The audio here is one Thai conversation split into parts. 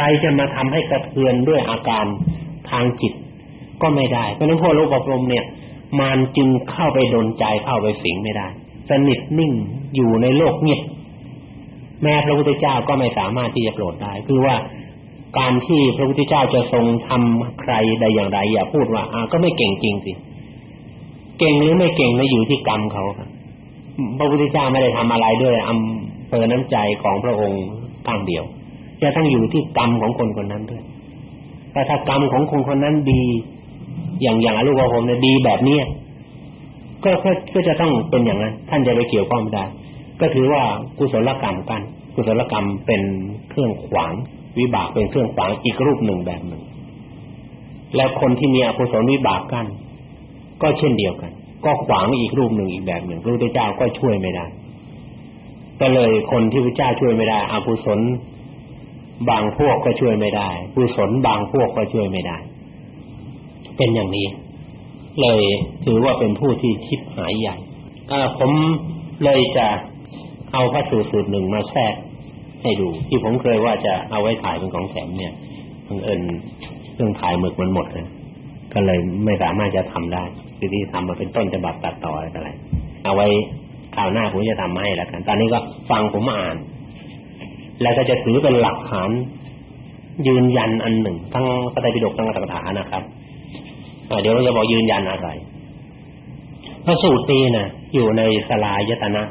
รจะมาทำให้กระเทือนด้วยอาการทางจิตก็ไม่ได้ เพราะฉะนั้นพวกโลกอบรมเนี่ยมารจึงเข้าไปดนใจเข้าไปสิงไม่ได้ สนิทนิ่งอยู่ในโลกเงียบแม้พระพุทธเจ้าก็ไม่สามารถที่จะโปรดได้ คือว่าการที่พระพุทธเจ้าจะทรงทำใครใดอย่างไรอย่าพูดว่าอ่าก็ไม่เก่งจริงสิเก่งหรือไม่เก่งนะอยู่ที่กรรมเขาครับพระพุทธเจ้าไม่ได้ทำอะไรด้วยอำเภอน้ำใจของพระองค์ข้างเดียว จะต้องอยู่ที่กรรมของคนคนนั้นด้วยแต่ถ้ากรรมของคนคนนั้นดี อย่างอย่างลูกว่าผมเนี่ยดีแบบเนี้ยก็ก็จะต้องเป็นอย่างนั้น ท่านจะไปเกี่ยวข้องไม่ได้ ก็ถือว่ากุศลกรรมกัน กุศลกรรมเป็นเครื่องขวาง วิบากเป็นเครื่องขวางอีกรูปหนึ่งแบบหนึ่ง แล้วคนที่มีอกุศลวิบากกัน ก็เช่นเดียวกัน ก็ขวางอีกรูปหนึ่งอีกแบบหนึ่งพระพุทธเจ้าก็ช่วยไม่ได้ก็เลยคนที่พระเจ้าช่วยไม่ได้อกุศล บางพวกก็ช่วยไม่ได้กุศลบางพวกก็ช่วยไม่ได้ เป็นอย่างนี้ เลยถือว่าเป็นผู้ที่ชิบหายใหญ่ผมเลยจะเอาพระสูตรสูตรหนึ่งมาแทรกให้ดู ที่ผมเคยว่าจะเอาไว้ถ่ายเป็นของแถมเนี่ยบังเอิญเครื่องถ่ายหมึกมันหมดเลยก็เลยไม่สามารถจะทำได้คือที่ทำมาเป็นต้นฉบับตัดต่ออะไรเอาไว้คราวหน้าผมจะทำให้แล้วกัน ตอนนี้ก็ฟังผมอ่าน แล้วก็จะถือเป็นหลักฐานยืนยันอันหนึ่ง ทั้งพระไตรปิฎกทั้งอัตถกถานะครับเดี๋ยวเราจะบอกยืนยันอะไรพระสูตรนี้นะอยู่ในสลายตนะ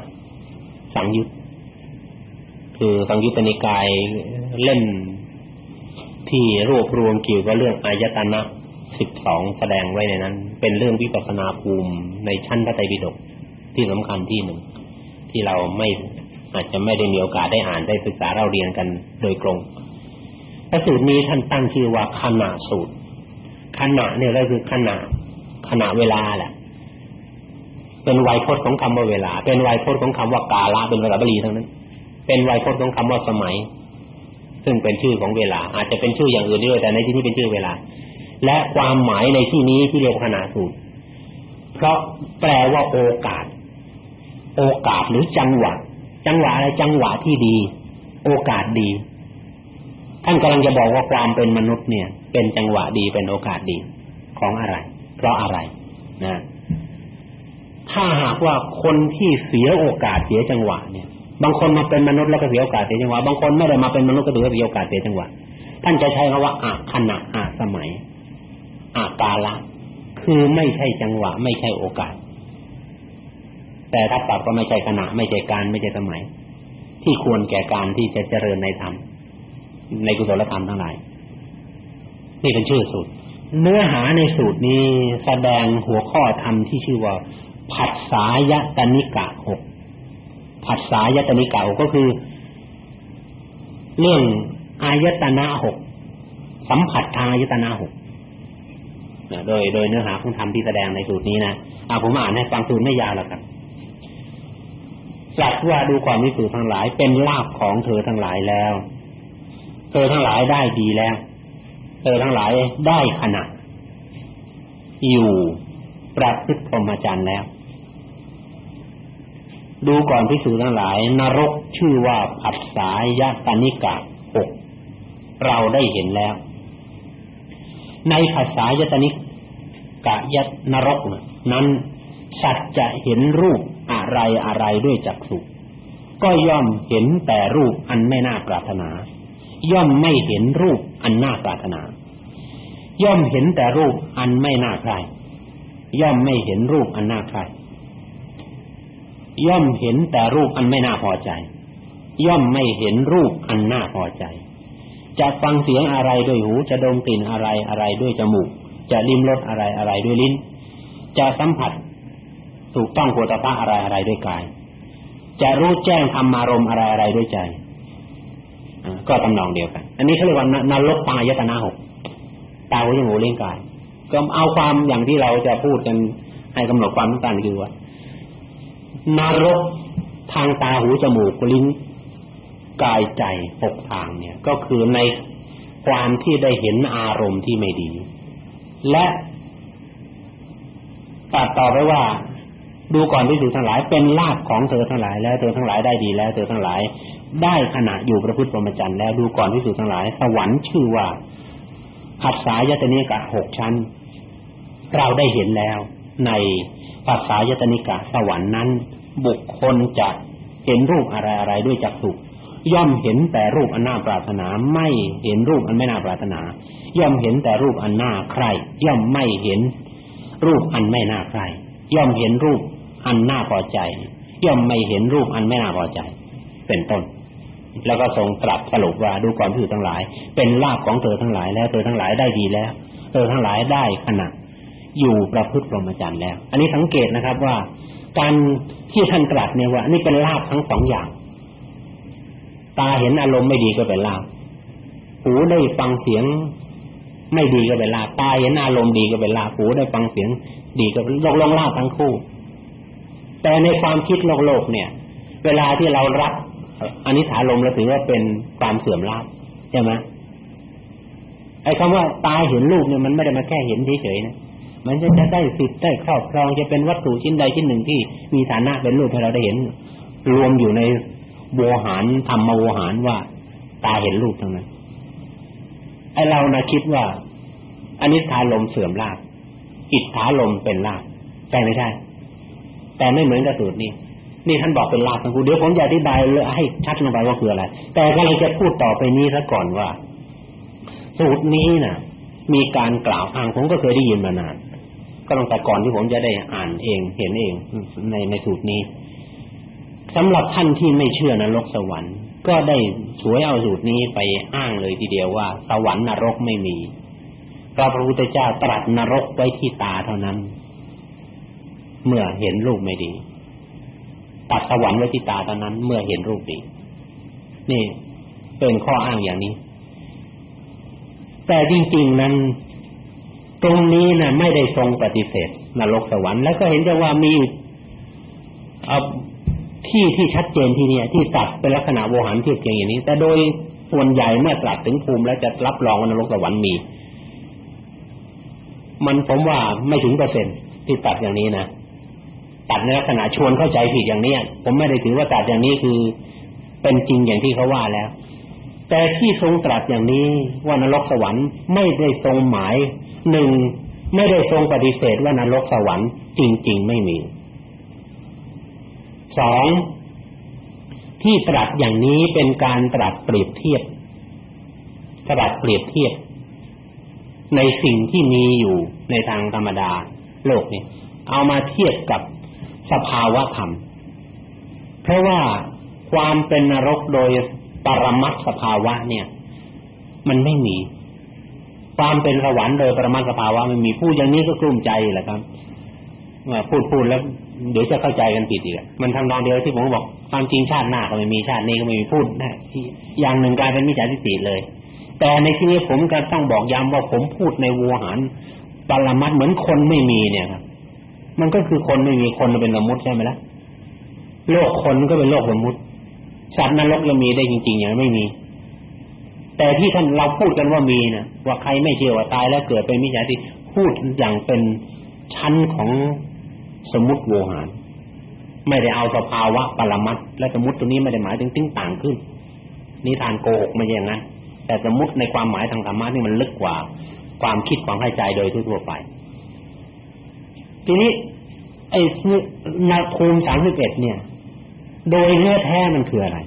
สังยุตคือสังยุตตนิกายเล่มที่รวบรวมเกี่ยวกับเรื่องอายตนะสิบสองแสดงไว้ในนั้น เป็นเรื่องวิปัสสนาภูมิในชั้นพระไตรปิฎกที่สำคัญที่หนึ่งที่เราไม่ อาจจะไม่ได้มีโอกาสได้อ่านได้ศึกษาเราเรียนกันโดยตรงพระสูตรนี้ท่านตั้งชื่อว่าขณะสูตรขณะเนี่ยก็คือขณะขณะเวลาแหละ เป็นไวยพจน์ของคำว่าเวลา เป็นไวยพจน์ของคำว่ากาละเป็นภาษาบาลีทั้งนั้น เป็นไวยพจน์ของคำว่าสมัย ซึ่งเป็นชื่อของเวลา อาจจะเป็นชื่ออย่างอื่นด้วยแต่ในที่นี้เป็นชื่อเวลา และความหมายในที่นี้ที่เรียกขณะสูตร เพราะแปลว่าโอกาส โอกาสหรือจังหวะ จังหวะอะไรจังหวะที่ดี โอกาสดี ท่านกำลังจะบอกว่าความเป็นมนุษย์เนี่ย เป็นจังหวะดีเป็นโอกาสดีของอะไร เพราะอะไรนะถ้าหากว่าคนที่เสียโอกาสเสียจังหวะเนี่ย บางคนมาเป็นมนุษย์แล้วก็เสียโอกาสเสียจังหวะบางคนไม่ได้มาเป็นมนุษย์ก็ถือว่าเสียโอกาสเสียจังหวะท่านจะใช้คำว่าอาขณะอาสมัยอากาละคือไม่ใช่จังหวะ ไม่ใช่โอกาส แต่ถ้าปรับก็ไม่ใช่ขณะไม่ใช่การไม่ใช่สมัย ที่ควรแก่การที่จะเจริญในธรรมในกุศลธรรมทั้งหลายนี่เป็นชื่อสูตร เนื้อหาในสูตรนี้แสดงหัวข้อธรรมที่ชื่อว่าผัสสายตนิกะหกผัสสายตนิกะหกก็คือ เรื่องอายตนะหกสัมผัสทางอายตนะหกโดยโดยเนื้อหาของธรรมที่แสดงในสูตรนี้นะอาผมอ่านให้ฟังสูตรไม่ยาวแล้วครับ จัดว่าดูความวิสุทธ์ทั้งหลาย เป็นลาภของเธอทั้งหลายแล้ว เธอทั้งหลายได้ดีแล้ว เธอทั้งหลายได้ขณะอยู่ประพฤติพรหมจรรย์แล้ว ดูก่อนพิสูจทั้งหลาย นรกชื่อว่าผัสายตานิกะหกเราได้เห็นแล้ว ในผัสสายตานิกะยนรกนั้นสัตว์จะเห็นรูป อะไรอะไรด้วยจักษุก็ย่อมเห็นแต่รูปอันไม่น่าปรารถนา ย่อมไม่เห็นรูปอันน่าปรารถนา ย่อมเห็นแต่รูปอันไม่น่าใครย่อมไม่เห็นรูปอันน่าใครย่อมเห็นแต่รูปอันไม่น่าพอใจ ย่อมไม่เห็นรูปอันน่าพอใจ จะฟังเสียงอะไรด้วยหู จะดมกลิ่นอะไรอะไรด้วยจมูก จะลิ้มรสอะไรอะไรด้วยลิ้น จะสัมผัส ถูกต้องโผฏฐะอะไรอะไรด้วยกาย จะรู้แจ้งธรรมารมอะไรอะไรด้วยใจก็ตำนองเดียวกัน อันนี้เขาเรียกว่านรกปายตนาหกตาหูจมูกเลี้ยงกาย ก็เอาความอย่างที่เราจะพูดกันให้กำหนดความต้องการคือว่านรกทางตาหูจมูกลิ้นกายใจหกทางเนี่ย ก็คือในความที่ได้เห็นอารมณ์ที่ไม่ดี และตัดต่อไปว่า ดูก่อนที่สูทั้งหลายเป็นลาภของเธอทั้งหลาย แล้วเธอทั้งหลายได้ดีแล้วเธอทั้งหลาย ได้ขณะอยู่ประพฤติพรมจรรย์แล้วดูก่อนที่สุดทั้งหลาย สวรรค์ชื่อว่าขัดสายตนิกะหกชั้น เราได้เห็นแล้ว ในภาษายตนิกะสวรรค์นั้น บุคคลจะเห็นรูปอะไรอะไรด้วยจักษุย่อมเห็นแต่รูปอันน่าปรารถนา ไม่เห็นรูปอันไม่น่าปรารถนา ย่อมเห็นแต่รูปอันน่าใคร ย่อมไม่เห็นรูปอันไม่น่าใคร ย่อมเห็นรูป อันน่าพอใจ ย่อมไม่เห็นรูปอันไม่น่าพอใจ เป็นต้น แล้วก็ทรงตรัสสรุปว่าดูก่อนผู้ทั้งหลาย เป็นลาภของเธอทั้งหลายแล้วเธอทั้งหลายได้ดีแล้ว เธอทั้งหลายได้ขณะอยู่ประพฤติพรหมจรรย์แล้ว อันนี้สังเกตนะครับว่า การที่ท่านตรัสเนี่ยว่า นี่เป็นลาภทั้งสองอย่าง ตาเห็นอารมณ์ไม่ดีก็เป็นลาภหูได้ฟังเสียงไม่ดีก็เป็นลาภตาเห็นอารมณ์ดีก็เป็นลาภหูได้ฟังเสียงดีก็เป็นลงลาภทั้งคู่ แต่ในความคิดโลกโลกเนี่ย เวลาที่เรารับอันนี้ถาลมเราถือว่าเป็นความเสื่อมลาภใช่ไหมไอ้คำว่าตาเห็นรูปเนี่ยมันไม่ได้มาแค่เห็นเฉยๆนะมันจะจะได้สิทธิ์ได้ครอบครองจะเป็นวัตถุชิ้นใดชิ้นหนึ่งที่มีฐานะเป็นรูปให้เราได้เห็น รวมอยู่ในโวหารธรรมโวหารว่า ตาเห็นรูปทั้งนั้นไอ้เรานะคิดว่าอันนี้ถาลมเสื่อมลาภอิทธาลมเป็นลาภใช่ไม่ใช่ แต่ไม่เหมือนกับสูตรนี้ นี่ท่านบอกเป็นลาภทั้งคู่เดี๋ยวผมจะอธิบายให้ชัดลงไปว่าคืออะไร แต่ก็เลยจะพูดต่อไปนี้ซะก่อนว่า สูตรนี้น่ะ มีการกล่าวอ้างผมก็เคยได้ยินมานาน ก็ตั้งแต่ก่อนที่ผมจะได้อ่านเองเห็นเองในในสูตรนี้สำหรับท่านที่ไม่เชื่อนรกสวรรค์ ก็ได้สวยเอาสูตรนี้ไปอ้างเลยทีเดียวว่า สวรรค์นรกไม่มีพระพุทธเจ้าตรัสนรกไว้ที่ตาเท่านั้น เมื่อเห็นรูปไม่ดี ตัดสวรรค์ไว้ที่ตาเท่านั้น เมื่อเห็นรูปดี นี่เป็นข้ออ้างอย่างนี้ แต่จริงๆนั้น ตรงนี้นะไม่ได้ทรงปฏิเสธนรกสวรรค์แล้วก็เห็นจะว่ามีเอาที่ที่ชัดเจนที่นี่ที่ตัดเป็นลักษณะโวหารเทียบเทียงอย่างนี้ แต่โดยส่วนใหญ่เมื่อตรัสถึงภูมิแล้วจะรับรองว่านรกสวรรค์มี มันผมว่าไม่ถึงเปอร์เซ็นต์ที่ตัดอย่างนี้นะ ตัดในลักษณะชวนเข้าใจผิดอย่างนี้ผมไม่ได้ถือว่าตัดอย่างนี้คือเป็นจริงอย่างที่เขาว่าแล้ว แต่ที่ทรงตรัสอย่างนี้ว่านรกสวรรค์ไม่ได้ทรงหมายหนึ่งไม่ได้ทรงปฏิเสธว่านรกสวรรค์จริง ๆ ไม่มีสองที่ตรัสอย่างนี้เป็นการตรัสเปรียบเทียบตรัสเปรียบเทียบ ในสิ่งที่มีอยู่ในทางธรรมดา โลกนี้เอามาเทียบกับ สภาวะธรรม เพราะว่าความเป็นนรกโดยปรมัตสภาวะเนี่ย มันไม่มี ความเป็นสวรรค์โดยปรมาสภาวะมันมีพูดอย่างนี้ก็กลุ้มใจแหละครับพูดพูดแล้วเดี๋ยวจะเข้าใจกันผิดอีกมันทางนองเดียวที่ผมบอกความจริงชาติหน้าก็ไม่มีชาตินี้ก็ไม่มีพูดนะอย่างหนึ่งกลายเป็นมิจฉาทิฏฐิเลย แต่ในที่นี้ผมก็ต้องบอกย้ำว่าผมพูดในวัวหารปรมัตเหมือนคนไม่มีเนี่ยครับ มันก็คือคนไม่มีคนเป็นสมมติใช่ไหมล่ะโลกคนก็เป็นโลกสมมติสัตว์นรกจะมีได้จริงๆอย่างไม่มี แต่ที่ท่านเราพูดกันว่ามีนะว่าใครไม่เชื่อว่าตายแล้วเกิดเป็นมิจฉาทิฏฐิพูดอย่างเป็นชั้นของสมมติโวหาร ไม่ได้เอาสภาวะปรมัตและสมมติตัวนี้ไม่ได้หมายถึงติ้งต่างขึ้นนิทานโกหกไม่ใช่อย่างนั้นแต่สมมติในความหมายทางธรรมะนี่มันลึกกว่า ความคิดความเข้าใจโดยทั่วไป ทีนี้ ไอ้นาภูมิสามสิบเอ็ดเนี่ย โดยเนื้อแท้มันคืออะไร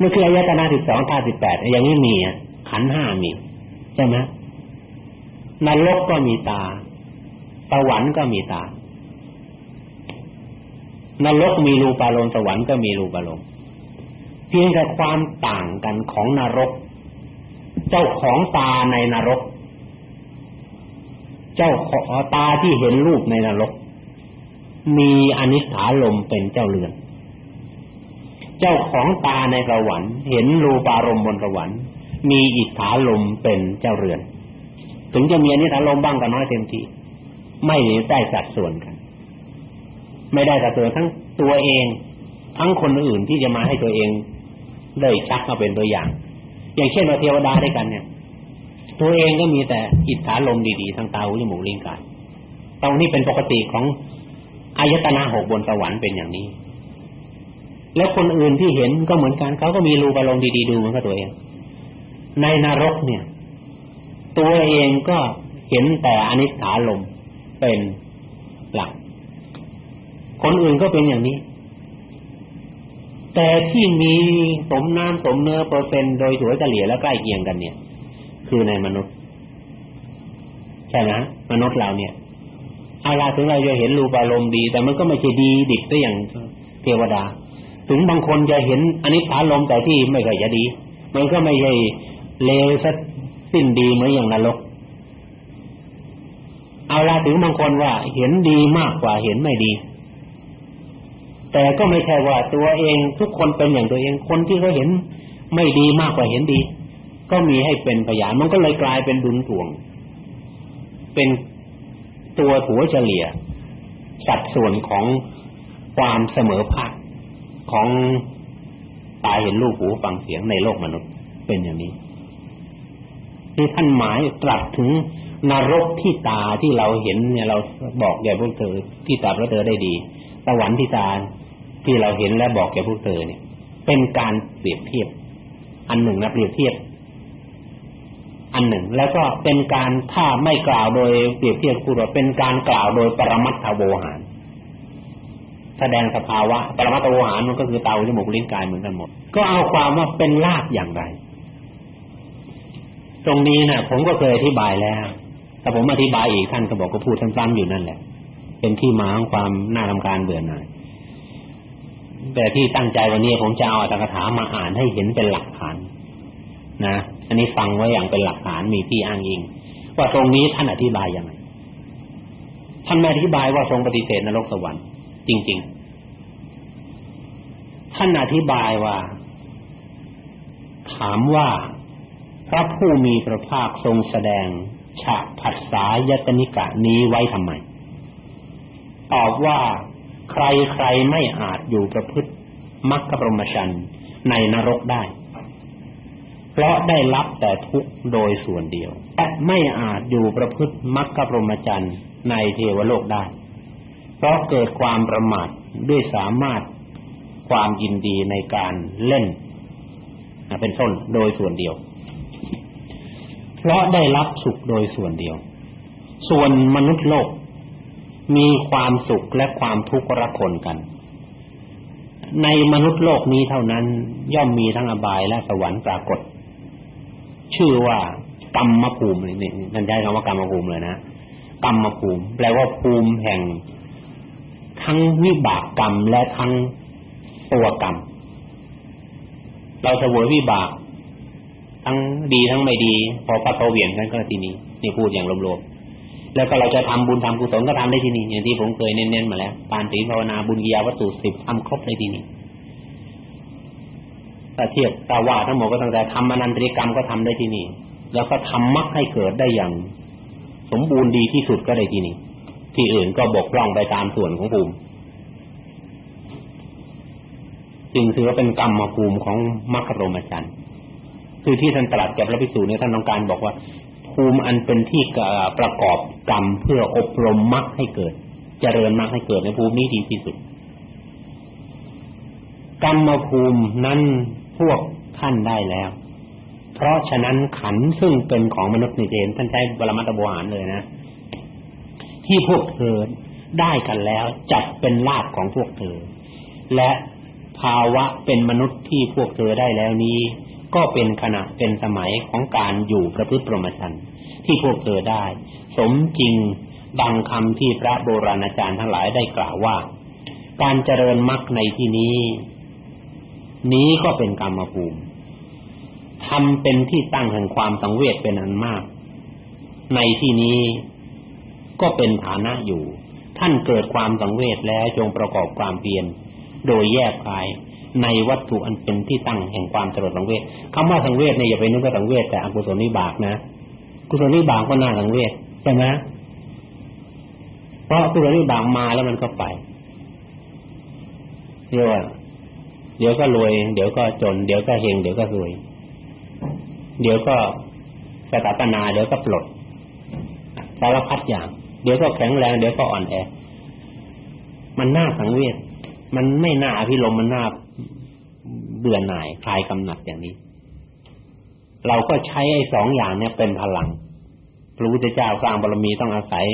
มันคืออายตนะสิบสองธาตุสิบแปดอย่างนี้มีอะขันห้ามีใช่ไหมนรกก็มีตาสวรรค์ก็มีตานรกมีรูปารมณ์สวรรค์ก็มีรูปารมณ์เพียงแต่ความต่างกันของนรก เจ้าของตาในนรก เจ้าของตาที่เห็นรูปในนรก มีอนิสาลมเป็นเจ้าเรือน เจ้าของตาในสวรรค์เห็นรูปารมณ์บนสวรรค์มีอิทธาลมเป็นเจ้าเรือน ถึงจะมีอนิถาลมบ้างก็น้อยเต็มทีไม่ได้สัดส่วนกัน ไม่ได้สัดส่วนทั้งตัวเอง ทั้งคนอื่นที่จะมาให้ตัวเองได้ชักมาเป็นตัวอย่าง อย่างเช่นเราเทวดาด้วยกันเนี่ย ตัวเองก็มีแต่อิทธาลมดีๆทางตาหูจมูกลิ้นกายตรงนี้เป็นปกติของ อายตนะหกบนสวรรค์เป็นอย่างนี้ แล้วคนอื่นที่เห็นก็เหมือนกันเขาก็มีรูปอารมณ์ดีๆดูเหมือนกับตัวเอง ในนรกเนี่ย ตัวเองก็เห็นแต่อนิจฐาลมเป็นหลัก คนอื่นก็เป็นอย่างนี้ แต่ที่มีสมน้ำสมเนื้อเปอร์เซ็นต์โดยถัวเฉลี่ยแล้วใกล้เคียงกันเนี่ย คือในมนุษย์ ใช่ไหมมนุษย์เราเนี่ย อาลาถึงเราจะเห็นรูปอารมณ์ดี แต่มันก็ไม่ใช่ดีดิบได้อย่างเทวดา ถึงบางคนจะเห็นอนิจจาลมแต่ที่ไม่ค่อยจะดี มันก็ไม่ใช่เลวสักสิ้นดีเหมือนอย่างนรกเอาละถึงบางคนว่าเห็นดีมากกว่าเห็นไม่ดี แต่ก็ไม่ใช่ว่าตัวเองทุกคนเป็นอย่างตัวเองคนที่เขาเห็นไม่ดีมากกว่าเห็นดี ก็มีให้เป็นพยานมันก็เลยกลายเป็นดุลถ่วง เป็น ตัวถัวเฉลี่ย สัดส่วนของความเสมอภาคของตาเห็นรูปหูฟังเสียงในโลกมนุษย์เป็นอย่างนี้ที่ท่านหมายตรัสถึงนรกที่ตาที่เราเห็นเนี่ยเราบอกแก่พวกเธอที่ตาพระเธอได้ดีสวรรค์ที่ตาที่เราเห็นและบอกแก่พวกเธอเนี่ย เป็นการเปรียบเทียบ อันหนึ่งนะเปรียบเทียบ อันหนึ่ง แล้วก็เป็นการถ้าไม่กล่าวโดยเปรียบเทียบพูดว่าเป็นการกล่าวโดยปรมัตถโวหาร แสดงสภาวะ ปรมัตถโวหารมันก็คือเตาจมูกลิ้นกายเหมือนกันหมด ก็เอาความว่าเป็นลาภอย่างไร ตรงนี้นะผมก็เคยอธิบายแล้ว แต่ผมอธิบายอีกท่านก็บอกก็พูดซ้ำๆอยู่นั่นแหละ เป็นที่มาของความน่ารำคาญเบื่อหน่ายแต่ที่ตั้งใจวันนี้ผมจะเอาอัตถกถามาอ่านให้เห็นเป็นหลักฐาน นะอันนี้ฟังไว้อย่างเป็นหลักฐานมีที่อ้างอิง ว่าตรงนี้ท่านอธิบายยังไงท่านไม่อธิบายว่าทรงปฏิเสธนรกสวรรค์จริง ๆ ท่านอธิบายว่า ถามว่าพระผู้มีพระภาคทรงแสดงฉะผัสสายตนิกะนี้ไว้ทำไมตอบว่าใครใครไม่อาจอยู่ประพฤติมรรคปรมชันในนรกได้ เพราะได้รับแต่ทุกโดยส่วนเดียวและไม่อาจอยู่ประพฤติมรรคปรมจันในเทวโลกได้ เพราะเกิดความประมาทด้วยสามารถความยินดีในการเล่นเป็นต้นโดยส่วนเดียว เพราะได้รับสุขโดยส่วนเดียว ส่วนมนุษย์โลก มีความสุขและความทุกข์ระคนกัน ในมนุษย์โลกนี้เท่านั้น ย่อมมีทั้งอบายและสวรรค์ปรากฏ ชื่อว่ากรรมภูมินี่นั่นใช้คำว่ากรรมภูมิเลยนะกรรมภูมิ แปลว่าภูมิแห่งทั้งวิบากกรรมและทั้งตัวกรรม เราเสวยวิบาก ทั้งดีทั้งไม่ดี พอปัดพอเวียนกันก็ที่นี้นี่พูดอย่างรวมๆแล้วก็เราจะทำบุญทำกุศลก็ทำได้ที่นี่อย่างที่ผมเคยเน้นๆมาแล้วทานศีลภาวนาบุญญาวัตถุสิบทำครบในที่นี้ แต่เทียบตาว่าทั้งหมดก็ตั้งแต่ทำอนันตริกรรมก็ทำได้ที่นี่ แล้วก็ทำมรรคให้เกิดได้อย่าง สมบูรณ์ดีที่สุดก็ได้ที่นี่ ที่อื่นก็บกพร่องไปตามส่วนของภูมิจึงถือว่าเป็นกรรมภูมิของมรรคโรมจันทร์คือที่ท่านตรัสกับพระภิกษุเนี่ยท่านต้องการบอกว่า ภูมิอันเป็นที่ประกอบกรรมเพื่ออบรมมรรคให้เกิด เจริญมรรคให้เกิดในภูมินี้ดีที่สุดกรรมภูมินั้น พวกท่านได้แล้ว เพราะฉะนั้นขันซึ่งเป็นของมนุษย์นิเทนท่านใช้บรมัตบวหารเลยนะ ที่พวกเธอได้กันแล้วจัดเป็นลาภของพวกเธอ และภาวะเป็นมนุษย์ที่พวกเธอได้แล้วนี้ ก็เป็นขณะเป็นสมัยของการอยู่ประพฤติปรมชันที่พวกเธอได้ สมจริงดังคำที่พระโบราณอาจารย์ทั้งหลายได้กล่าวว่า การเจริญมรรคในที่นี้ นี้ก็เป็นกรรมภูมิทำเป็นที่ตั้งแห่งความสังเวชเป็นอันมาก ในที่นี้ก็เป็นฐานะอยู่ ท่านเกิดความสังเวชแล้วจงประกอบความเพียรโดยแยกกายในวัตถุอันเป็นที่ตั้งแห่งความสลดสังเวชคำว่าสังเวชเนี่ยอย่าไปนึกว่าสังเวชแต่อกุศลนิบากนะ กุศลนิบากก็น่าสังเวชใช่ไหมเพราะกุศลนิบากมาแล้วมันก็ไปเรียกว่า เดี๋ยวก็รวย เดี๋ยวก็จน เดี๋ยวก็เฮงเดี๋ยวก็รวย เดี๋ยวก็สถาปนาเดี๋ยวก็ปลดสารพัดอย่าง เดี๋ยวก็แข็งแรง เดี๋ยวก็อ่อนแอ มันน่าสังเวชมันไม่น่าอภิรมมันน่าเบื่อหน่ายคลายกำหนัดอย่างนี้ เราก็ใช้ไอ้สองอย่างเนี่ยเป็นพลังพระพุทธเจ้าสร้างบารมีต้องอาศัย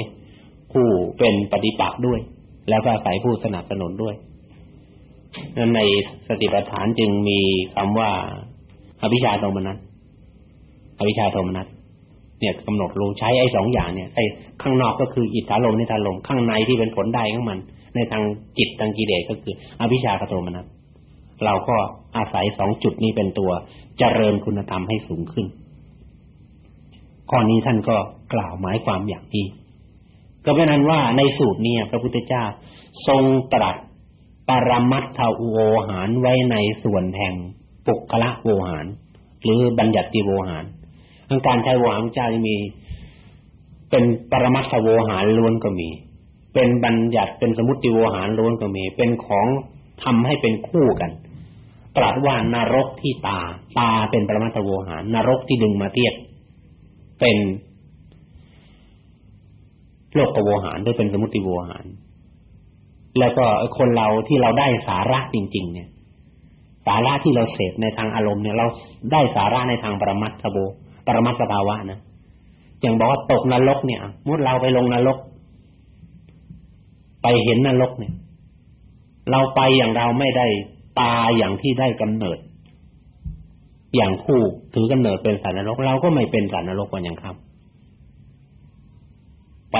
ผู้เป็นปฏิปักษ์ด้วย แล้วก็อาศัยผู้สนับสนุนด้วย นั้นในสติปัฏฐานจึงมีคำว่าอภิชาโทมนัสอภิชาโทมนัสเนี่ยกำหนดรูใช้ไอ้สองอย่างเนี่ยไอ้ข้างนอกก็คืออิทธาลมนิธาลมข้างในที่เป็นผลได้ของมัน ในทางจิตทางกิเลสก็คืออภิชาโทมนัสเราก็อาศัยสองจุดนี้เป็นตัวเจริญคุณธรรมให้สูงขึ้นข้อนี้ท่านก็กล่าวหมายความอย่างนี้ก็เป็นนั้นว่าในสูตรนี้พระพุทธเจ้าทรงตรัส ปรมัตถโวหารไว้ในส่วนแห่งปุคละโวหาร หรือบัญญัติโวหารการใช้โวหารเจ้ามี เป็นปรมัตถโวหารล้วนก็มี เป็นบัญญัติเป็นสมุติโวหารล้วนก็มี เป็นของทำให้เป็นคู่กันตรัสว่านรกที่ตา ตาเป็นปรมัตถโวหาร นรกที่ดึงมาเทียบเป็นโลกโวหารด้วยเป็นสมุติโวหาร แล้วก็คนเราที่เราได้สาระจริง ๆ เนี่ย สาระที่เราเสพในทางอารมณ์เนี่ย เราได้สาระในทางปรมัตถโวปรมัตถภาวะนะอย่างบอกว่าตกนรกเนี่ยมุดเราไปลงนรก ไปเห็นนรกเนี่ย เราไปอย่างเราไม่ได้ตาอย่างที่ได้กำเนิด อย่างคู่ถือกำเนิดเป็นสัตว์นรก เราก็ไม่เป็นสัตว์นรกกันอย่างครับ ไป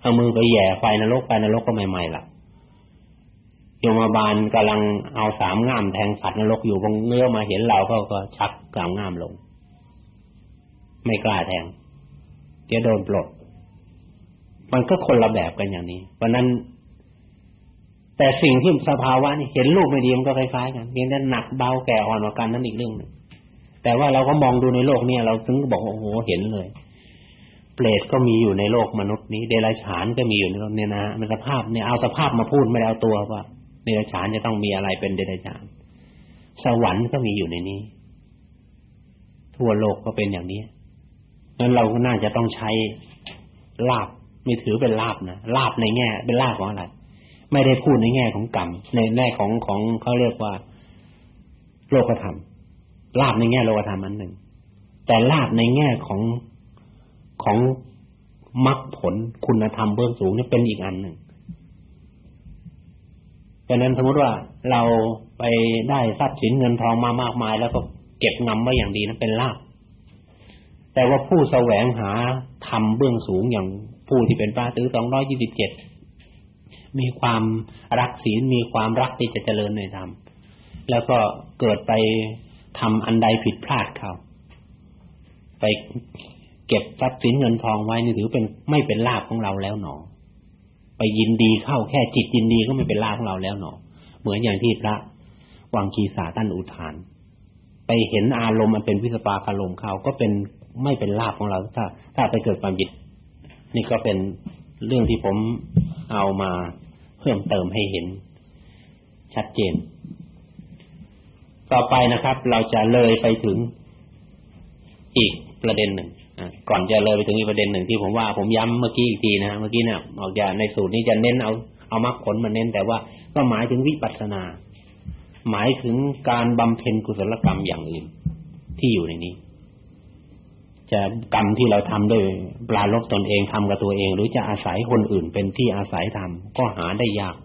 เอามือไปแย่ไฟนรกไปนรกก็ใหม่ๆล่ะ ยมบาลกำลังเอาสามง่ามแทงสัตว์นรกอยู่บงเงื้อมาเห็นเราเขาก็ชักสามง่ามลง ไม่กล้าแทงจะโดนปลด มันก็คนละแบบกันอย่างนี้ เพราะนั้น แต่สิ่งที่สภาวะนี่เห็นรูปไม่ดีมันก็คล้ายๆกันเพียงแต่หนักเบาแก่อ่อนกว่ากันนั่นอีกเรื่องหนึ่งแต่ว่าเราก็มองดูในโลกเนี่ยเราถึงบอกโอ้โหเห็นเลย เปรตก็มีอยู่ในโลกมนุษย์นี้ เดรัจฉานก็มีอยู่ในโลกเนี่ยนะมันสภาพเนี่ยเอาสภาพมาพูดไม่ได้เอาตัวว่า เดรัจฉานจะต้องมีอะไรเป็นเดรัจฉาน สวรรค์ก็มีอยู่ในนี้ ทั่วโลกก็เป็นอย่างนี้นั้นเราก็น่าจะต้องใช้ลาบไม่ถือเป็นลาบนะลาบในแง่ เป็นลาบของอะไรไม่ได้พูดในแง่ของกรรมในแง่ของของเขาเรียกว่า โลกธรรมลาบในแง่โลกธรรมอันหนึ่ง แต่ลาบในแง่ของของมรรคผลคุณธรรมเบื้องสูงนี่เป็นอีกอันหนึ่ง ดังนั้นสมมติว่าเราไปได้ทรัพย์สินเงินทองมามากมาย แล้วก็เก็บงำไว้อย่างดีนั้นเป็นลาภแต่ว่าผู้แสวงหาธรรมเบื้องสูงอย่างผู้ที่เป็นพระถือสองร้อยยี่สิบเจ็ดมีความรักศีลมีความรักที่จะเจริญในธรรมแล้วก็เกิดไปทำอันใดผิดพลาดเขาไปเก็บทรัพย์สินเงินทองไว้นี่ถือเป็นไม่เป็นลาภของเราแล้วหนอ ไปยินดีเข้าแค่จิตยินดีก็ไม่เป็นลาภของเราแล้วหนอเหมือนอย่างที่พระวังคีสาท่านอุทาน ไปเห็นอารมณ์มันเป็นวิสปาคารมเขาก็เป็นไม่เป็นลาภของเราถ้า ถ้าไปเกิดความจิตนี่ก็เป็นเรื่องที่ผมเอามาเพิ่มเติมให้เห็น ชัดเจน ต่อไปนะครับ เราจะเลยไปถึงอีกประเด็นหนึ่ง ก่อนจะเลยไปถึงอีกประเด็นหนึ่งที่ผมว่าผมย้ำเมื่อกี้อีกทีนะเมื่อกี้เนี่ยออกจากในสูตรนี้จะเน้นเอาเอามรรคผลมาเน้นแต่ว่าก็หมายถึงวิปัสสนา หมายถึงการบำเพ็ญกุศลกรรมอย่างอื่น ที่อยู่ในนี้ จะกรรมที่เราทำด้วยปลาลบตนเองทำกับตัวเอง หรือจะอาศัยคนอื่นเป็นที่อาศัยทำก็หาได้ยาก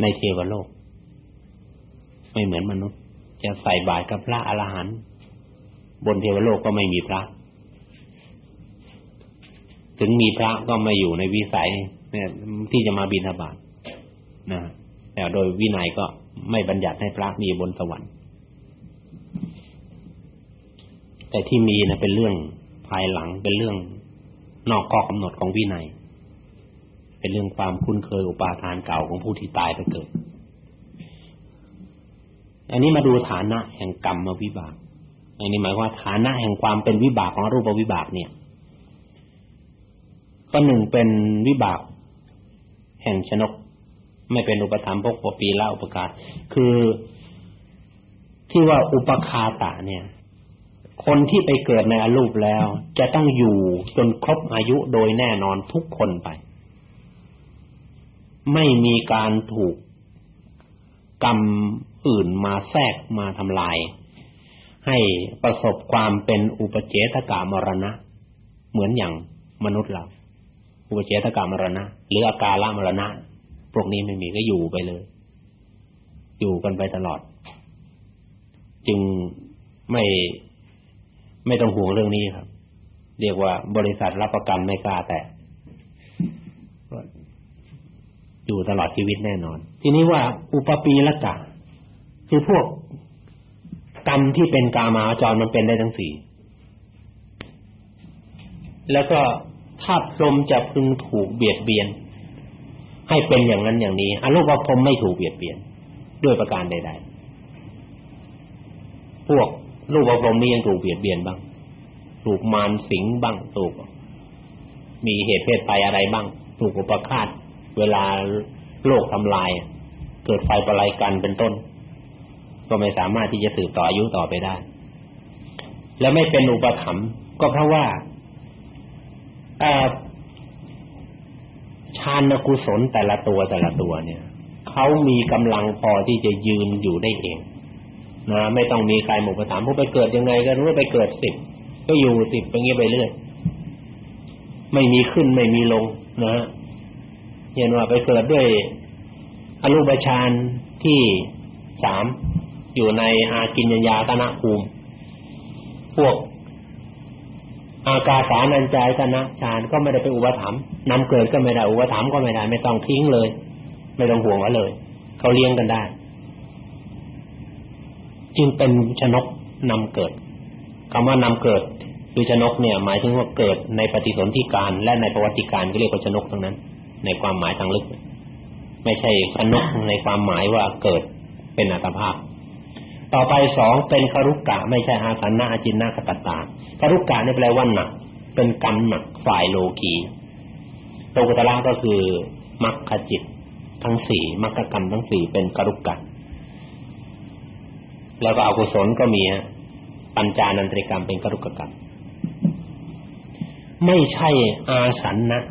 ในเทวโลก ไม่เหมือนมนุษย์ จะใส่บาตรกับพระอรหันต์บนเทวโลกก็ไม่มีพระ ถึงมีพระก็ไม่อยู่ในวิสัยเนี่ยที่จะมาบิณฑบาตนะแต่โดยวินัยก็ไม่บัญญัติให้พระมีบนสวรรค์ แต่ที่มีนะเป็นเรื่องภายหลังเป็นเรื่องนอกข้อกำหนดของวินัย เป็นเรื่องความคุ้นเคยอุปาทานเก่าของผู้ที่ตายไปเกิด อันนี้มาดูฐานะแห่งกรรมมาวิบาก อันนี้หมายว่าฐานะแห่งความเป็นวิบากของรูปวิบากเนี่ย ก็หนึ่งเป็นวิบาก แห่งชนก ไม่เป็นอุปธรรมพกปปีละอุปการคือที่ว่าอุปคาตะเนี่ย คนที่ไปเกิดในอรูปแล้ว จะต้องอยู่จนครบอายุโดยแน่นอนทุกคนไป ไม่มีการถูกกรรมอื่นมาแทรกมาทำลาย ให้ประสบความเป็นอุปเจตกามรณะ เหมือนอย่างมนุษย์เรา อุปเจตกามรณะหรืออาการลมรณะพวกนี้ไม่มีก็อยู่ไปเลย อยู่กันไปตลอด จึงไม่ไม่ต้องห่วงเรื่องนี้ครับ เรียกว่าบริษัทรับประกันไม่กล้าแต่อยู่ตลอดชีวิตแน่นอน ทีนี้ว่า อุปปีละกะคือพวกกรรมที่เป็นกามาจรมันเป็นได้ทั้งสี่แล้วก็ ถ้าพรมจะพึงถูกเบียดเบียน ให้เป็นอย่างนั้นอย่างนี้อรูปพรมไม่ถูกเบียดเบียน ด้วยประการใดๆพวกรูปพรมนี้ยังถูกเบียดเบียนบ้าง ถูกมารสิงบ้างถูกมีเหตุเพศไปอะไรบ้าง ถูกอุปฆาตเวลาโลกทำลาย เกิดไฟประไลกันเป็นต้น ก็ไม่สามารถที่จะสืบต่ออายุต่อไปได้ และไม่เป็นอุปถัมภ์ก็เพราะว่า ฌานกุศลแต่ละตัวแต่ละตัวเนี่ยเขามีกำลังพอที่จะยืนอยู่ได้เองนะไม่ต้องมีใครอุปถัมภ์ผู้ไปเกิดยังไงก็รู้ว่าไปเกิดสิบก็อยู่สิบไปงี้ไปเรื่อยไม่มีขึ้นไม่มีลงนะเห็นว่าไปเกิดด้วยอรูปฌานที่สามอยู่ในอากินญญาตนะภูมิพวก อากาสานัญจายตนะฌานก็ไม่ได้เป็นอุปถัมภ์นำเกิดก็ไม่ได้อุปถัมภ์ก็ไม่ได้ ไม่ต้องทิ้งเลย ไม่ต้องห่วงว่าเลย เขาเลี้ยงกันได้ จึงเป็นชนกนำเกิดคำว่านำเกิดคือชนกเนี่ย หมายถึงว่าเกิดในปฏิสนธิการ และในประวัติการก็เรียกว่าชนกทั้งนั้น ในความหมายทางลึก ไม่ใช่สนุกในความหมายว่าเกิดเป็นอัตภาพ ต่อไปสองเป็นคารุกะไม่ใช่อาสันนาอาจินนาสตัตตาคารุกะนี่แปลว่าหนักเป็นกรรมหนักฝ่ายโลกีโลกุตละก็คือมรรคจิตทั้งสี่มรรคกรรมทั้งสี่เป็นคารุกะแล้วก็อกุศลก็มีปัญจานันตริกรรมเป็นคารุกกรรมไม่ใช่อาสันนะ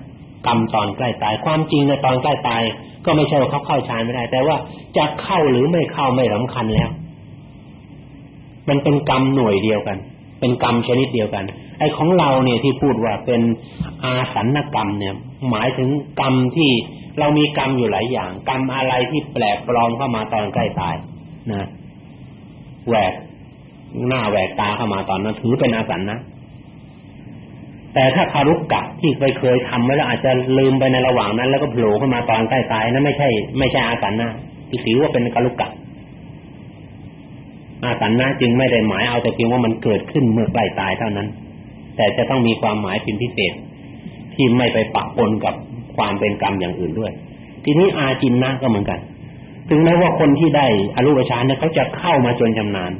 กรรมตอนใกล้ตาย ความจริงในตอนใกล้ตาย ก็ไม่ใช่ว่าเขาเข้าฌานไม่ได้ แต่ว่าจะเข้าหรือไม่เข้าไม่สำคัญแล้ว มันเป็นกรรมหน่วยเดียวกัน เป็นกรรมชนิดเดียวกันไอ้ของเราเนี่ยที่พูดว่าเป็นอาสันกรรมเนี่ยหมายถึงกรรมที่เรามีกรรมอยู่หลายอย่าง กรรมอะไรที่แปลกปลอมเข้ามาตอนใกล้ตายนะแหวกหน้าแหวกตาเข้ามาตอนนั้นถือเป็นอาสันนะ แต่ถ้าคารุกกะที่เคยเคยทำไว้แล้วอาจจะลืมไปในระหว่างนั้น แล้วก็โผล่ขึ้นมาตอนใกล้ตายนั้นไม่ใช่ ไม่ใช่อาสันนะที่ถือว่าเป็นคารุกกะ อาสันนะจึงไม่ได้หมายเอาแต่เพียงว่ามันเกิดขึ้นเมื่อใกล้ตายเท่านั้น แต่จะต้องมีความหมายเป็นพิเศษ ที่ไม่ไปปะปนกับความเป็นกรรมอย่างอื่นด้วย ทีนี้อาจินนะก็เหมือนกัน ถึงแม้ว่าคนที่ได้อรูปฌานเนี่ยเขาจะเข้ามาจนชำนาญ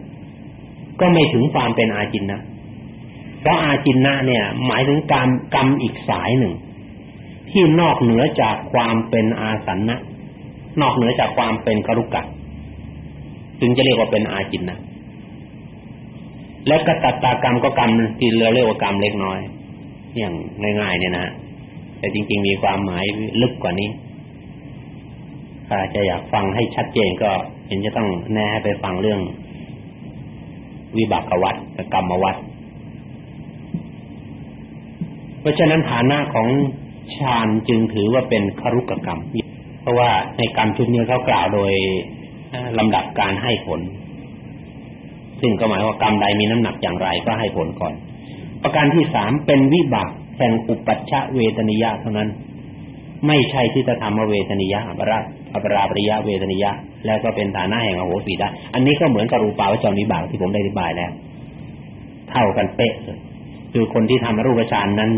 ก็ไม่ถึงความเป็นอาจินนะเพราะอาจินนะเนี่ย หมายถึงกรรมกรรมอีกสายหนึ่ง ที่นอกเหนือจากความเป็นอาสันนะนอกเหนือจากความเป็นกรุกะ จึงจะเรียกว่าเป็นอาจินนะและกตัตตากรรมก็กรรมที่เราเรียกว่ากรรมเล็กน้อย อย่างง่ายๆเนี่ยนะแต่จริง ๆ มีความหมายลึกกว่านี้ถ้าจะอยากฟังให้ชัดเจนก็เห็นจะต้องแน่ไปฟังเรื่อง วิบากวัฏกับกรรมวัฏเพราะฉะนั้นฐานะของฌานจึงถือว่าเป็นครุกกรรม เพราะว่าในกรรมชุดนี้เขากล่าวโดย ลำดับการให้ผล ซึ่งก็หมายว่ากรรมใดมีน้ำหนักอย่างไรก็ให้ผลก่อน ประการที่สามเป็นวิบากแห่งอุปัชชะเวทนิยะเท่านั้น ไม่ใช่ที่จะทำเวทนิยะอปราอปราปริยะเวทนิยะ แล้วก็เป็นฐานะแห่งอโหสิได้อันนี้ก็เหมือนกับรูปาวจรวิบากที่ผมได้อธิบายแล้ว เท่ากันเป๊ะเลยคือคนที่ทำรูปฌานนั้น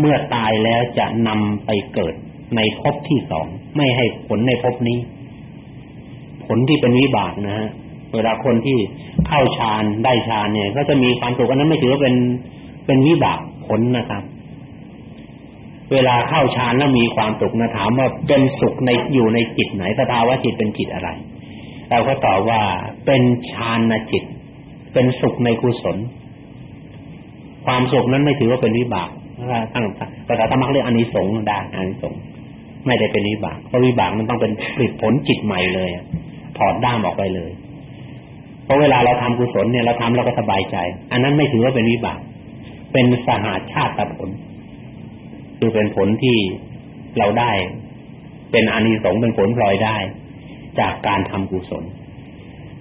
เมื่อตายแล้วจะนำไปเกิดในภพที่สองไม่ให้ผลในภพนี้ ผลที่เป็นวิบากนะฮะเวลาคนที่เข้าฌานได้ฌานเนี่ย ก็จะมีความสุขอันนั้นไม่ถือว่าเป็นเป็นวิบากผลนะครับ เวลาเข้าฌานแล้วมีความสุขนะถามว่าเป็นสุขในอยู่ในจิตไหนสภาวะจิตเป็นจิตอะไรเราก็ตอบว่าเป็นฌานจิต เป็นสุขในกุศล ความสุขนั้นไม่ถือว่าเป็นวิบากตั้งภาษาธรรมะเรียกอานิสงส์ได้อานิสงส์ไม่ได้เป็นวิบากเพราะวิบากมันต้องเป็นผลผลจิตใหม่เลย ถอดด้ามออกไปเลย เพราะเวลาเราทำกุศลเนี่ยเราทำเราก็สบายใจ อันนั้นไม่ถือว่าเป็นวิบาก เป็นสหาชาติผล คือเป็นผลที่เราได้ เป็นอานิสงส์เป็นผลพลอยได้ จากการทำกุศล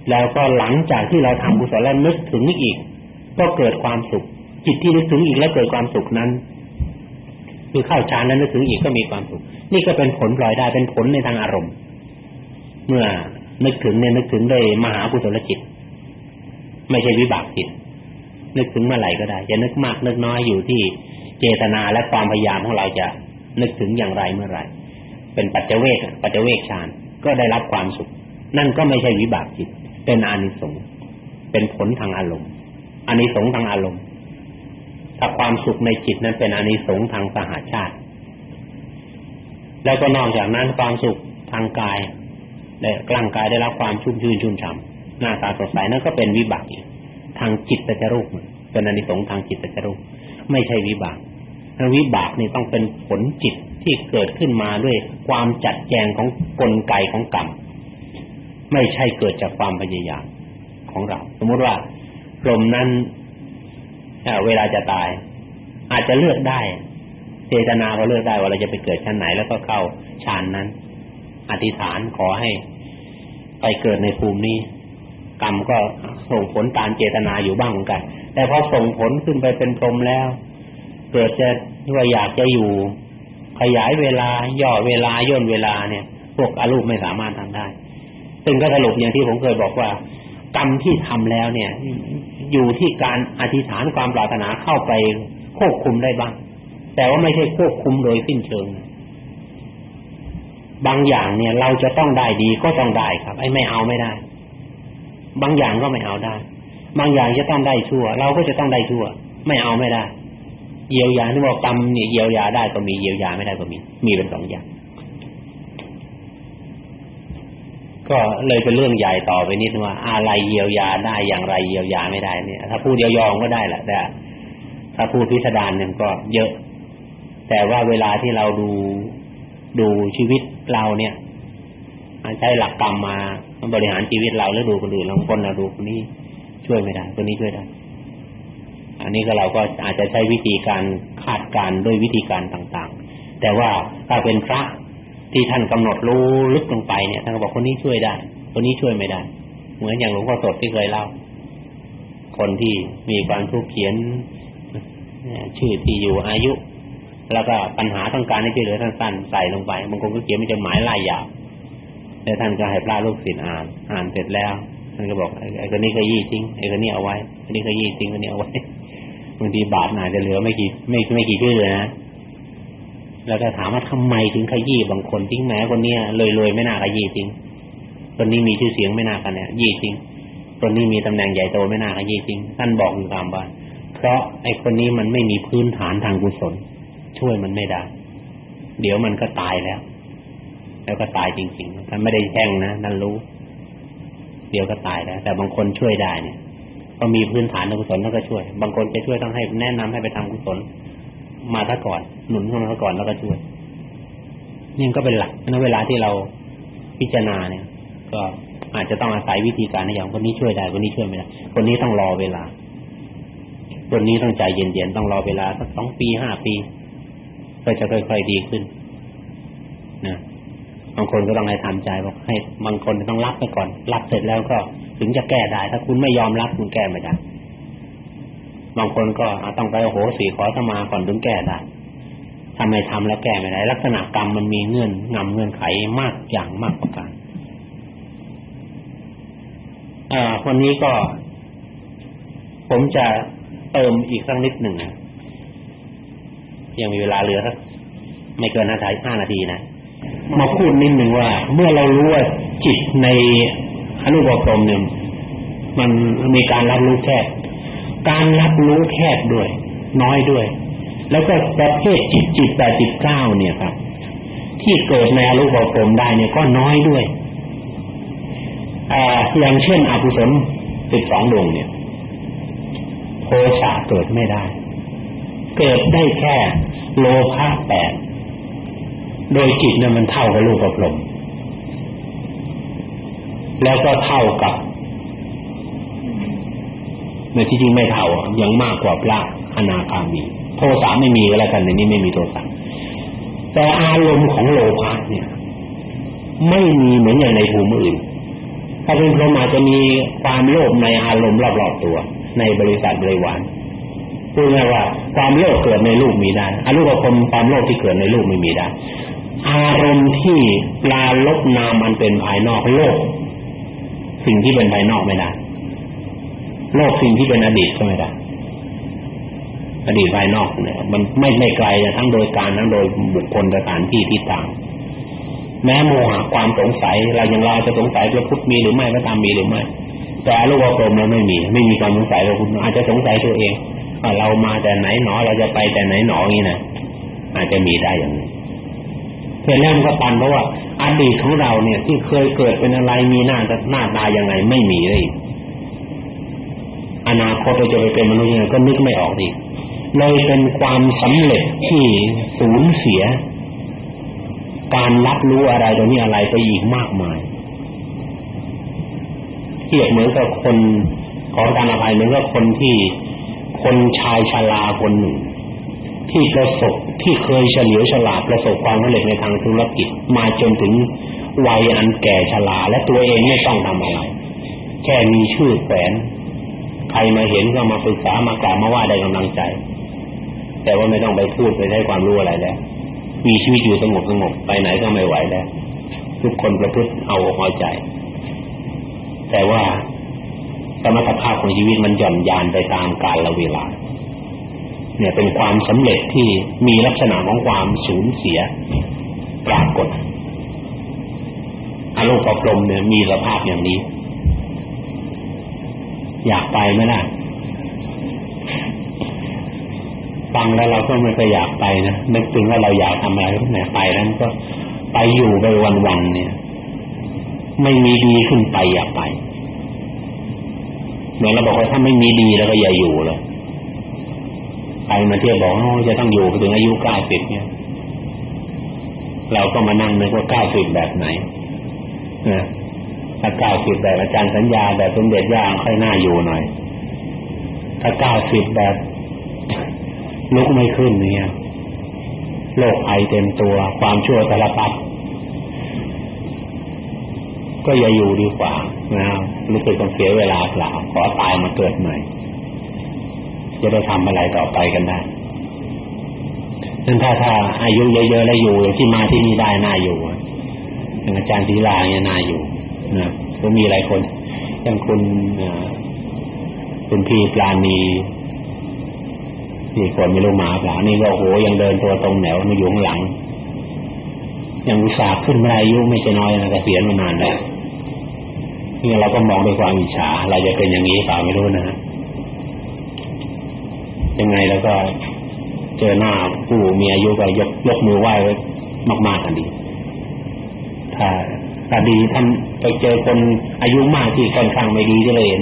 แล้วก็หลังจากที่เราทำกุศลแล้วนึกถึงอีก ก็เกิดความสุข จิตที่นึกถึงอีกแล้วเกิดความสุขนั้นคือเข้าฌานแล้วนึกถึงอีกก็มีความสุข นี่ก็เป็นผลพลอยได้เป็นผลในทางอารมณ์ เมื่อ นึกถึงเนี่ยนึกถึงด้วยมหากุศลจิต ไม่ใช่วิบากจิต นึกถึงเมื่อไหร่ก็ได้ จะนึกมากนึกน้อยอยู่ที่เจตนาและความพยายามของเราจะนึกถึงอย่างไรเมื่อไหร่ เป็นปัจเจเวกปัจเจเวกฌานก็ได้รับความสุข นั่นก็ไม่ใช่วิบากจิต เป็นอานิสงส์เป็นผลทางอารมณ์อานิสงส์ทางอารมณ์ถ้าความสุขในจิตนั้นเป็นอานิสงส์ทางสหาชาติ แล้วก็นอกจากนั้นความสุขทางกาย ร่างกายได้รับความชุ่มชื่นชุ่มฉ่ำหน้าตาสดใสนั่นก็เป็นวิบากทางจิตตจรูปเป็นอนิสงส์ทางจิตตจรูปไม่ใช่วิบากวิบากนี่ต้องเป็นผลจิตที่เกิดขึ้นมาด้วยความจัดแจงของกลไกของกรรมไม่ใช่เกิดจากความพยายามของเรา สมมติว่าลมนั้นเวลาจะตาย อาจจะเลือกได้เจตนาก็เลือกได้ว่าเราจะไปเกิดชั้นไหนแล้วก็เข้าฌานนั้น อธิษฐานขอให้ ไปเกิดในภูมินี้ กรรมก็ส่งผลตามเจตนาอยู่บ้างเหมือนกัน แต่พอส่งผลขึ้นไปเป็นพรหมแล้ว เกิดจะว่าอยากจะอยู่ ขยายเวลา ย่อเวลาย่นเวลาเนี่ย พวกอรูปไม่สามารถทำได้ซึ่งก็สรุปอย่างที่ผมเคยบอกว่า กรรมที่ทำแล้วเนี่ย อยู่ที่การอธิษฐานความปรารถนาเข้าไปควบคุมได้บ้าง แต่ว่าไม่ใช่ควบคุมโดยสิ้นเชิง บางอย่างเนี่ยเราจะต้องได้ดีก็ต้องได้ครับ ไอ้ไม่เอาไม่ได้ บางอย่างก็ไม่เอาได้ บางอย่างจะต้องได้ชั่ว เราก็จะต้องได้ชั่ว ไม่เอาไม่ได้ เยียวยาที่บอกกรรมเนี่ยเยียวยาได้ก็มีเยียวยาไม่ได้ก็มี มีเป็นสองอย่าง ก็เลยเป็นเรื่องใหญ่ต่อไปนิดว่า อะไรเยียวยาได้อย่างไรเยียวยาไม่ได้เนี่ย ถ้าพูดเดียวยองก็ได้แหละแต่ถ้าพูดพิสดารเนี่ยก็เยอะ แต่ว่าเวลาที่เราดู ดูชีวิตเราเนี่ยใช้หลักกรรมมาบริหารชีวิตเราแล้วดูคนอื่นลองคนเราดูคนนี้ช่วยไม่ได้คนนี้ช่วยได้อันนี้ก็เราก็อาจจะใช้วิธีการคาดการด้วยวิธีการต่างๆ แต่ว่าถ้าเป็นพระที่ท่านกำหนดรู้ลึกลงไปเนี่ยท่านก็บอกคนนี้ช่วยได้ คนนี้ช่วยไม่ได้ เหมือนอย่างหลวงพ่อสดที่เคยเล่า คนที่มีความทุกข์เขียนชื่อที่อยู่อายุ แล้วก็ปัญหาต้องการให้ช่วยเหลือสั้นๆใส่ลงไปบางคนก็เขียนมันจะหมายลายยาวแล้วท่านก็ให้พระลูกศิษย์อ่าน อ่านเสร็จแล้วท่านก็บอกไอ้คนนี้ก็ยี่จริงไอ้คนนี้เอาไว้คนนี้ก็ยี่จริงคนนี้เอาไว้บางทีบาทอาจจะเหลือไม่กี่ไม่ไม่กี่ชื่อเลยนะแล้วก็ถามว่าทำไมถึงขยี้บางคนทิ้งแม้คนนี้เลยรวยไม่น่าขยี้จริงคนนี้มีชื่อเสียงไม่น่ากันเนี่ยยี่จริงคนนี้มีตำแหน่งใหญ่โตไม่น่าขยี้จริงท่านบอกอยู่ตามว่าเพราะไอ้คนนี้มันไม่มีพื้นฐานทางกุศล ช่วยมันไม่ได้ เดี๋ยวมันก็ตายแล้ว แล้วก็ตายจริงๆท่านไม่ได้แช่งนะนั่นรู้ เดี๋ยวก็ตายแล้วแต่บางคนช่วยได้เนี่ยก็มีพื้นฐานกุศลแล้วก็ช่วย บางคนจะช่วยต้องให้แนะนำให้ไปทำกุศล มาซะก่อน หนุนเข้ามาซะก่อนแล้วก็ช่วยนี่ก็เป็นหลักในเวลาที่เราพิจารณาเนี่ย ก็อาจจะต้องอาศัยวิธีการในอย่างคนนี้ช่วยได้คนนี้ช่วยไม่ได้คนนี้ต้องรอเวลาคนนี้ต้องใจเย็นๆต้องรอเวลาสักสองปีห้าปี ก็จะค่อยๆดีขึ้นนะบางคนก็ต้องให้ทำใจบอกให้บางคนต้องรับไปก่อน รับเสร็จแล้วก็ถึงจะแก้ได้ ถ้าคุณไม่ยอมรับคุณแก้ไม่ได้บางคนก็ต้องไปโหสีขอสมาก่อนถึงแก้ได้ทำไมทำแล้วแก้ไม่ได้ ลักษณะกรรมมันมีเงื่อนงำเงื่อนไขมากอย่างมากประการอ่าวันนี้ก็ ผมจะเติมอีกสักนิดหนึ่งนะ ยังมีเวลาเหลือสักไม่เกินนาทีห้านาทีนะมาพูดนิดหนึ่งว่า เมื่อเรารู้ว่าจิตในอนุบาพรมเนี่ยมันมีการรับรู้แคบการรับรู้แคบด้วย น้อยด้วย แล้วก็ประเภทจิตจิตแปดจิตเก้าเนี่ยครับ ที่เกิดในอรูปภพได้เนี่ยก็น้อยด้วยอ่าอย่างเช่นอกุศลสิบสองดวงเนี่ยโทสะเกิดไม่ได้ เกิดได้แค่โลภะแปดโดยจิตเนี่ยมันเท่ากับลูกกับลมแล้วก็เท่ากับในที่จริงไม่เท่ายังมากกว่าพระอนาคามี โทสะไม่มีก็แล้วกันในนี้ไม่มีโทสะแต่อารมณ์ของโลภะเนี่ย ไม่มีเหมือนอย่างในภูมิอื่นถ้าเป็นพรหมาจะมีความโลภในอารมณ์รอบๆตัว ในบริษัทบริวารพูดง่ายว่า ความโลภเกิดในรูปมีได้อารูปภพความโลภที่เกิดในรูปไม่มีได้ อารมณ์ที่ปลาลบนามมันเป็นภายนอกโลก สิ่งที่เป็นภายนอกไม่ได้โลกสิ่งที่เป็นอดีตก็ไม่ได้อดีตภายนอกเนี่ยมันไม่ไม่ไกลทั้งโดยการทั้งโดยบุคคลสถานที่ที่ต่างแม้โมหะความสงสัยเรายังเราจะสงสัยว่าพุทธมีหรือไม่ก็ตามมีหรือไม่แต่อรูปภพเราไม่มี ไม่มีความสงสัยว่าพุทธอาจจะสงสัยตัวเอง ว่าเรามาแต่ไหนหนอเราจะไปแต่ไหนหนออย่างนี้นะอาจจะมีได้อย่างนี้เห็นแล้วมันก็ตันเพราะว่าอดีตของเราเนี่ย ที่เคยเกิดเป็นอะไรมีหน้าหน้าตายังไงไม่มีเลยอนาคตเราจะไปเป็นมนุษย์ยังไงก็นึกไม่ออกดิเลยเป็นความสำเร็จที่สูญเสีย การรับรู้อะไรตรงนี้อะไรไปอีกมากมายเทียบเหมือนกับคนขอการอภัยเหมือนกับคนที่ คนชายชราคนหนึ่ง ที่ประสบที่เคยเฉลียวฉลาดประสบความสำเร็จในทางธุรกิจมาจนถึงวัยอันแก่ชราและตัวเองไม่ต้องทำอะไรแค่มีชื่อแฝงใครมาเห็นก็มาปรึกษามากล่าวมาว่าได้กำลังใจ แต่ว่าไม่ต้องไปพูดไปให้ความรู้อะไรแล้วมีชีวิตอยู่สงบสงบไปไหนก็ไม่ไหวแล้วทุกคนประพฤติเอาอกเอาใจ แต่ว่า สมรรถภาพของชีวิตมันหย่อนยานไปตามกาลเวลา เนี่ยเป็นความสำเร็จที่มีลักษณะของความสูญเสียปรากฏอารมณ์ประพรมเนี่ยมีสภาพอย่างนี้ อยากไปไหมล่ะฟังแล้วเราก็ไม่เคยอยากไปนะนึกถึงว่าเราอยากทำอะไรก็ไหนไปนั้นก็ไปอยู่ไปวันๆเนี่ย ไม่มีดีขึ้นไปอย่าไป เหมือนเราบอกว่าถ้าไม่มีดีแล้วก็อย่าอยู่เลยใครมาเที่ยวบอกว่าจะต้องอยู่ไปถึงอายุเก้าสิบเนี่ย เราก็มานั่งนึกว่าเก้าสิบแบบไหนนะถ้าเก้าสิบแบบอาจารย์สัญญาแบบสมเด็จย่าค่อยน่าอยู่หน่อย ถ้าเก้าสิบแบบลุกไม่ขึ้นเนี่ยโรคไอเต็มตัว ความชั่วสารพัด ก็อย่าอยู่ดีกว่านะรู้สึกต้องเสียเวลาเปล่าขอตายมาเกิดใหม่จะได้ทำอะไรต่อไปกันได้นั้นถ้าถ้าอายุเยอะๆแล้วอยู่อย่างที่มาที่นี่ได้น่าอยู่อย่างอาจารย์ศีลาเนี่ยน่าอยู่นะก็มีหลายคนอย่างคุณคุณพี่ปราณีนี่คนม่รู้หมาเปล่านี่ก็โหยังเดินตัวตรงแนวมาอยู่ข้างหลังยังอุตส่าห์ขึ้นมาอายุไม่ใช่น้อยนะเกษียณมานานแล้ว นี่เราก็มองด้วยความอิจฉาเราจะเป็นอย่างนี้เปล่าไม่รู้นะยังไงแล้วก็เจอหน้าผู้มีอายุก็ยกยกมือไหว้ไว้มากๆกันดีถ้าถ้าดีท่านไปเจอคนอายุมากที่ค่อนข้างไม่ดีก็เลยเห็น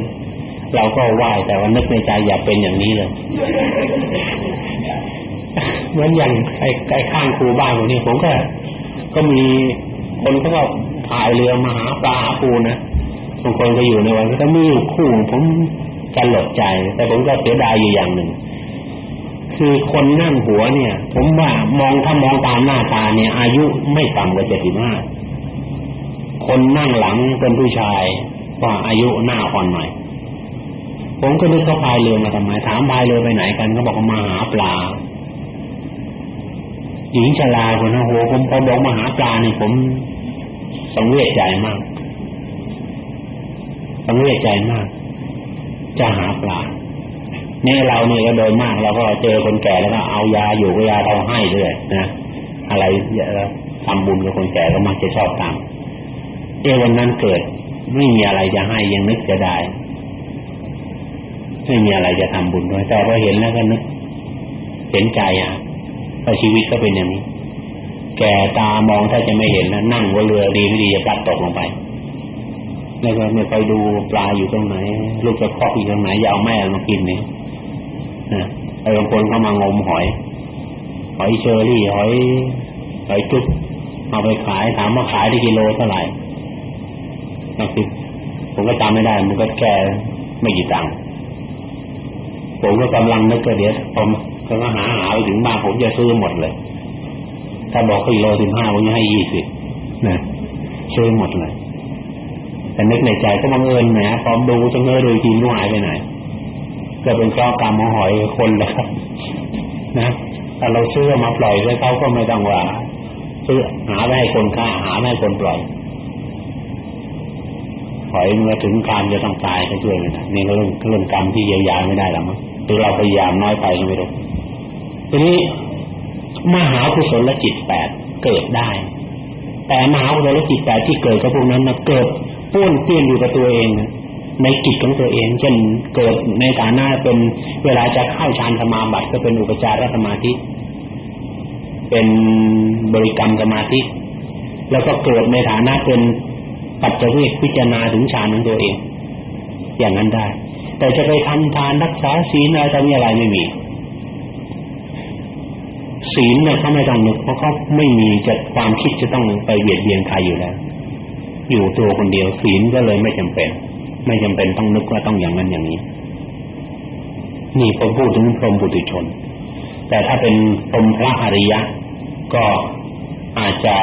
เราก็ไหว้แต่ว่านึกในใจอย่าเป็นอย่างนี้เลยเหมือนอย่างไอ้ไอ้ข้างครูบ้านตรงนี้ผมก็ ก็มีคนเขาก็พายเรือมาหาปลาหาปูนะ บางคนก็อยู่ในวันก็มีอยู่คู่ผมจะหลดใจ แต่ผมก็เสียดายอยู่อย่างหนึ่ง คือคนนั่งหัวเนี่ย ผมว่ามองถ้ามองตามหน้าตาเนี่ย อายุไม่ต่ำกว่าเจ็ดสิบห้าคนนั่งหลังเป็นผู้ชายว่าอายุหน้าอ่อนหน่อยผมก็นึกเขาพายเรือมาทำไมถามพายเรือไปไหนกันเขาบอกมาหาปลาหญิงชราคนนะโหผมพอบอกมาหาปลานี่ผมสังเวชใจมาก สังเวชใจมาก จะหาปลาเนี่ยเราเนี่ยก็โดยมากเราก็เจอคนแก่แล้วก็เอายาอยู่ก็ยาเราให้ด้วยนะอะไรทำบุญกับคนแก่ก็มักจะชอบตามเอวันนั้นเกิดไม่มีอะไรจะให้ยังนึกจะได้ไม่มีอะไรจะทำบุญด้วยแต่พอเห็นแล้วก็นึกเห็นใจอะพอชีวิตก็เป็นอย่างนี้ แก่ตามองถ้าจะไม่เห็นนะนั่งว่าเรือดีไม่ดีจะพลัดตกลงไป แล้วก็ไม่ไปดูปลาอยู่ตรงไหน ลูกจะครอบอยู่ตรงไหนยาวแม่มากินนี่นะไอ้บางคนเขามางมหอย หอยเชอรี่หอยหอยจุ๊บเอาไปขายถามว่าขายได้กิโลเท่าไหร่นักสิผมก็จำไม่ได้มันก็แก่ไม่กี่ตังค์ผมก็กำลังนึกว่าเดี๋ยวผมก็หาหาไปถึงบ้านผมจะซื้อหมดเลย ถ้าบอกกิโลสิบห้าผมจะให้ยี่สิบนะซื้อหมดเลย แต่นึกในใจก็บังเอิญแหมพร้อมดูจะเงยดูทีมหายไปไหนก็เป็นข้อกรรมของหอยคนแล้วครับนะถ้าเราซื้อมาปล่อยไว้วเขาก็ไม่ต้องว่าซื้อหาไม่ให้คนฆ่าหาไม่ให้คนปล่อยหอยเมื่อถึงการจะต้องตายก็ช่วยไม่ได้นี่ก็เรื่องเรื่องกรรมที่เยียวยาไม่ได้หรอกมั้งหรือเราพยายามน้อยไปก็ไม่รู้ทีนี้มหากุศลจิตแปดเกิดได้ แต่มหากุศลจิตแปดที่เกิดกับพวกนั้นนะเกิด ป้วนเปี้ยนอยู่กับตัวเองในจิตของตัวเอง เช่นเกิดในฐานะเป็นเวลาจะเข้าฌานสมาบัติก็เป็นอุปจารสมาธิ เป็นบริกรรมสมาธิ แล้วก็เกิดในฐานะเป็นปัจจเวกพิจารณาถึงฌานของตัวเอง อย่างนั้นได้ แต่จะไปทำทานรักษาศีลอะไรทำอะไรไม่มีศีลเนี่ยเขาไม่ต้องนึกเพราะเขาไม่มีจะความคิดจะต้องไปเบียดเบียนใครอยู่แล้ว อยู่ตัวคนเดียวศีลก็เลยไม่จำเป็น ไม่จำเป็นต้องนึกว่าต้องอย่างนั้นอย่างนี้ นี่ผมพูดถึงพรหมบุตรชน แต่ถ้าเป็นพรหมพระอริยะ ก็อาจจะ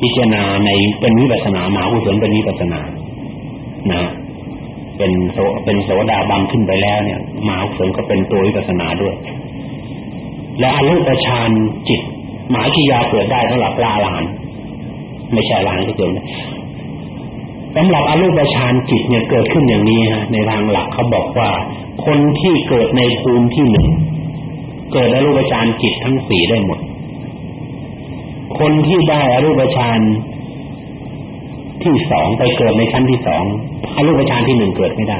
พิจารณาในเป็นวิปัสสนาหมาอุศลเป็นวิปัสสนา นะ เป็นโสเป็นโสดาบันขึ้นไปแล้วเนี่ยมาอุศลก็เป็นตัววิปัสสนาด้วย และอรูปฌานจิตหมายกิยาเกิดได้สำหรับพระอรหันต์ไม่ใช่อรหันต์ก็เกิด สำหรับอรูปฌานจิตเนี่ยเกิดขึ้นอย่างนี้ฮะในทางหลักเขาบอกว่า คนที่เกิดในภูมิที่หนึ่งเกิดอรูปฌานจิตทั้งสี่ได้หมด คนที่ได้อรูปฌานที่สองไปเกิดในชั้นที่สองอรูปฌานที่หนึ่งเกิดไม่ได้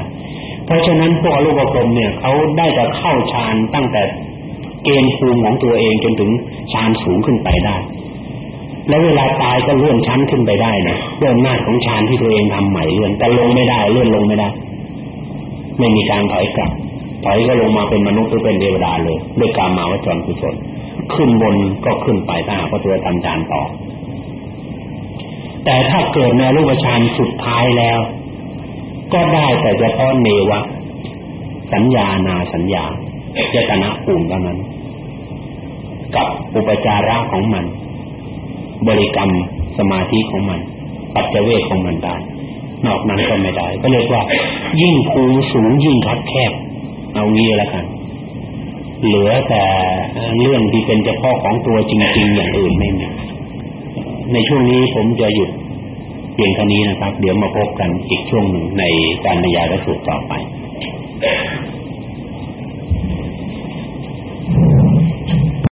เพราะฉะนั้นพวกอรูปภพเนี่ยเขาได้แต่เข้าฌานตั้งแต่เกณฑ์ภูมิของตัวเองจนถึงฌานสูงขึ้นไปได้ แล้วเวลาตายก็เลื่อนชั้นขึ้นไปได้นะเลื่อนหน้าของฌานที่ตัวเองทำใหม่เลื่อนแต่ลงไม่ได้เลื่อนลงไม่ได้ ไม่มีการถอยกลับถอยก็ลงมาเป็นมนุษย์หรือเป็นเทวดาเลยด้วยการมาวจรกุศลขึ้นบนก็ขึ้นไปถ้าหากว่าตัวทำฌานต่อ แต่ถ้าเกิดในรูปฌานสุดท้ายแล้ว ก็ได้แต่เฉพาะเนวะสัญญานาสัญญาเจตนาภูมิเท่านั้น กับอุปจาระของมัน บริกรรมสมาธิของมัน ปัจเจเวกของมันได้นอกนั้นก็ไม่ได้ ก็เรียกว่า ยิ่งภูสูงยิ่งคับแคบเอางี้แล้วกัน เหลือแต่เรื่องที่เป็นเฉพาะของตัวจริง ๆ อย่างอื่นไม่มีในช่วงนี้ผมจะหยุดเพียงเท่านี้นะครับ เดี๋ยวมาพบกันอีกช่วงหนึ่งในการนยายและสูตรต่อไป